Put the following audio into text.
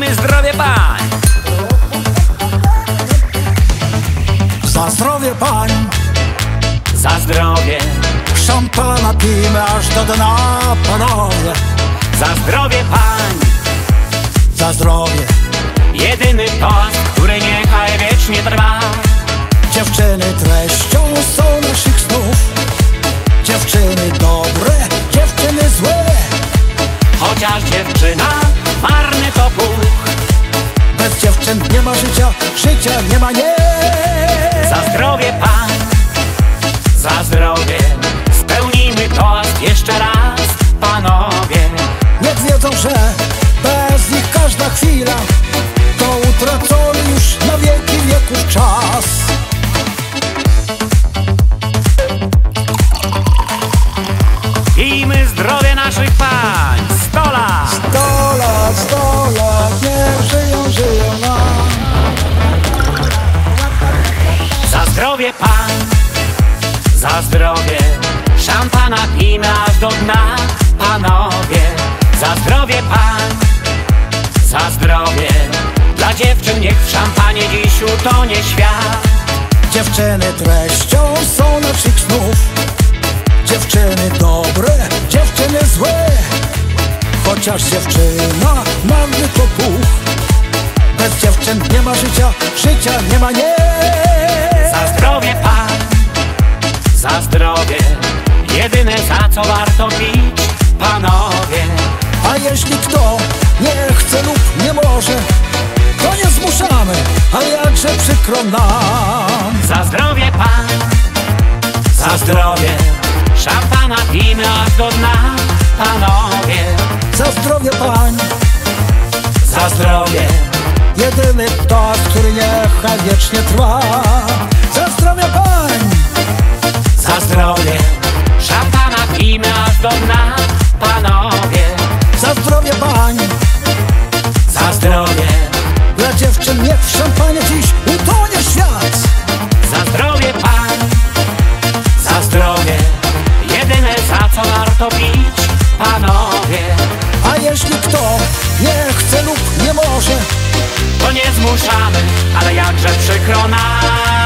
Prosimy zdrowie pań. Za zdrowie pań. Za zdrowie. Szampana pijmy aż do dna panowie. Za zdrowie pań. Za zdrowie. Jedyny pas, który niechaj wiecznie trwa. Dziewczyny treścią są naszych snów. Dziewczyny dobre, dziewczyny złe. Chociaż dziewczyna Nie ma życia, życia nie ma nie. Za zdrowie pan. Za zdrowie. Spełnijmy toast jeszcze raz Panowie. Niech wiedzą, że bez nich każda chwila to utracony już na wieki wieków czas. Pijmy zdrowie naszych pań. Sto lat. Sto lat, sto zdrowie pan Za zdrowie Szampana pijmy aż do dna Panowie Za zdrowie pan Za zdrowie Dla dziewczyn niech w szampanie dziś utonie świat Dziewczyny treścią są naszych snów. Dziewczyny dobre, dziewczyny złe. Chociaż dziewczyna marny to puch. Bez dziewczyn nie ma życia, życia nie ma nie. Za zdrowie pan. Za zdrowie. Jedyne za co warto pić Panowie. A jeśli kto nie chce lub nie może, to nie zmuszamy, ale jakże przykro nam. Za zdrowie pan. Za zdrowie. Szampana pijmy aż do dna Panowie. Za zdrowie pań, Za zdrowie. Jedyny toast, który niechaj wiecznie trwa. Zdrowie. Pań, Za zdrowie Szampana pijmy aż do dna Panowie. Za zdrowie pań. Za zdrowie. Dla dziewczyn niech w szampanie dziś utonie świat. Za zdrowie pan. Za zdrowie. Jedyne za co warto pić Panowie. A jeśli kto nie chce lub nie może, To nie zmuszamy Ale jakże przykro nam